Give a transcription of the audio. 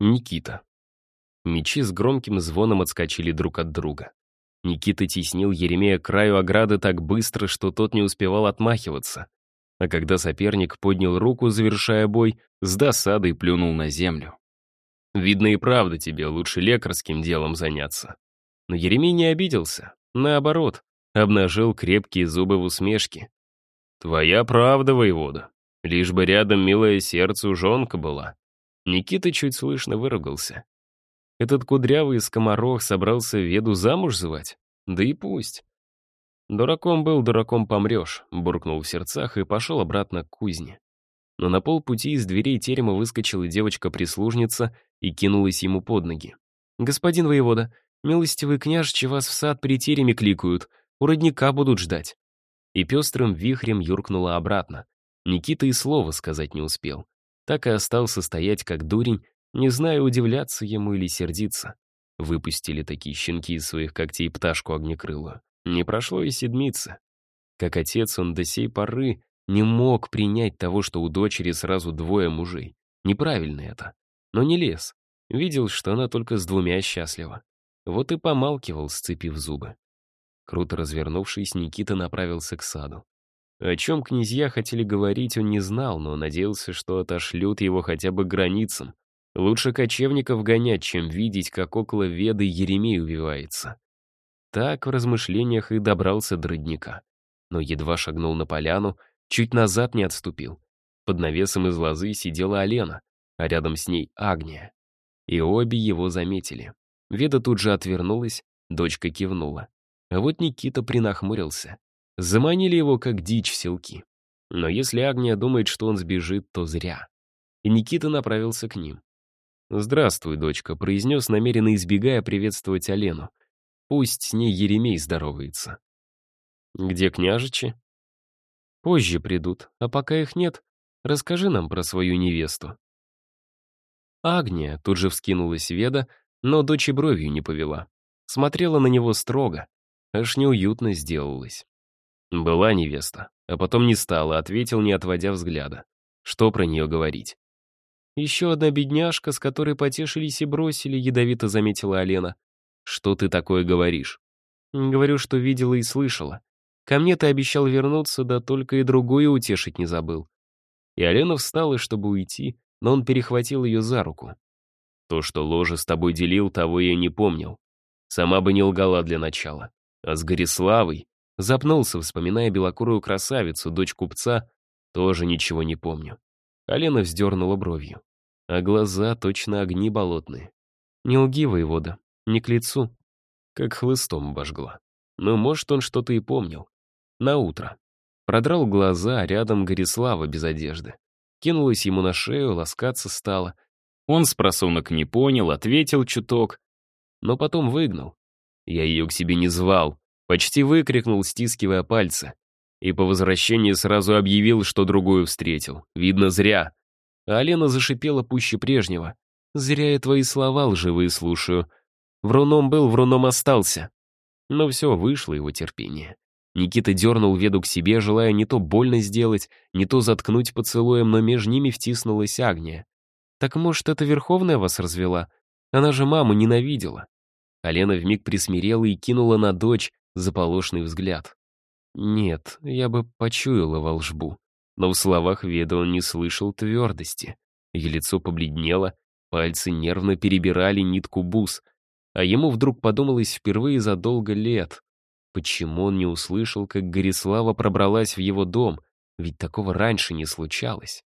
Никита. Мечи с громким звоном отскочили друг от друга. Никита теснил Еремея к краю ограды так быстро, что тот не успевал отмахиваться. А когда соперник поднял руку, завершая бой, с досадой плюнул на землю. «Видно и правда тебе лучше лекарским делом заняться». Но Еремей не обиделся. Наоборот, обнажил крепкие зубы в усмешке. «Твоя правда, воевода. Лишь бы рядом милое сердцу жонка была». Никита чуть слышно выругался. Этот кудрявый скоморох собрался Веду замуж звать? Да и пусть. «Дураком был, дураком помрешь», — буркнул в сердцах и пошел обратно к кузне. Но на полпути из дверей терема выскочила девочка-прислужница и кинулась ему под ноги. «Господин воевода, милостивый княжичи вас в сад при тереме кликают, у родника будут ждать». И пестрым вихрем юркнула обратно. Никита и слова сказать не успел так и остался стоять как дурень, не зная, удивляться ему или сердиться. Выпустили такие щенки из своих когтей пташку огнекрылую. Не прошло и седмицы. Как отец он до сей поры не мог принять того, что у дочери сразу двое мужей. Неправильно это. Но не лез. Видел, что она только с двумя счастлива. Вот и помалкивал, сцепив зубы. Круто развернувшись, Никита направился к саду. О чем князья хотели говорить, он не знал, но надеялся, что отошлют его хотя бы границам. Лучше кочевников гонять, чем видеть, как около Веды Еремей увивается. Так в размышлениях и добрался до родника. Но едва шагнул на поляну, чуть назад не отступил. Под навесом из лозы сидела Алена, а рядом с ней Агния. И обе его заметили. Веда тут же отвернулась, дочка кивнула. А вот Никита принахмурился. Заманили его, как дичь в селки. Но если Агния думает, что он сбежит, то зря. И Никита направился к ним. «Здравствуй, дочка», — произнес, намеренно избегая приветствовать Алену. «Пусть с ней Еремей здоровается». «Где княжичи?» «Позже придут, а пока их нет, расскажи нам про свою невесту». Агния тут же вскинулась Веда, но дочь бровью не повела. Смотрела на него строго, аж неуютно сделалось. Была невеста, а потом не стала, ответил, не отводя взгляда. Что про нее говорить? Еще одна бедняжка, с которой потешились и бросили, ядовито заметила Алена. Что ты такое говоришь? Говорю, что видела и слышала. Ко мне ты обещал вернуться, да только и другое утешить не забыл. И Алена встала, чтобы уйти, но он перехватил ее за руку. То, что ложе с тобой делил, того я не помнил. Сама бы не лгала для начала. А с Гориславой Запнулся, вспоминая белокурую красавицу, дочь купца, тоже ничего не помню. Алена вздернула бровью. А глаза точно огни болотные. Не лги, воевода, не к лицу. Как хлыстом обожгла. Но, может, он что-то и помнил. На утро. Продрал глаза, а рядом Горислава без одежды. Кинулась ему на шею, ласкаться стала. Он с просунок не понял, ответил чуток, но потом выгнал. Я ее к себе не звал, Почти выкрикнул, стискивая пальцы. И по возвращении сразу объявил, что другую встретил. Видно, зря. А Алена зашипела пуще прежнего. «Зря я твои слова лживые слушаю. Вруном был, вруном остался». Но все, вышло его терпение. Никита дернул Веду к себе, желая не то больно сделать, не то заткнуть поцелуем, но между ними втиснулась Агния. «Так, может, это Верховная вас развела? Она же маму ненавидела». Алена вмиг присмирела и кинула на дочь, заполошный взгляд. Нет, я бы почуяла волжбу. Но в словах Веда он не слышал твердости. Ее лицо побледнело, пальцы нервно перебирали нитку бус, а ему вдруг подумалось впервые за долго лет. Почему он не услышал, как Горислава пробралась в его дом, ведь такого раньше не случалось?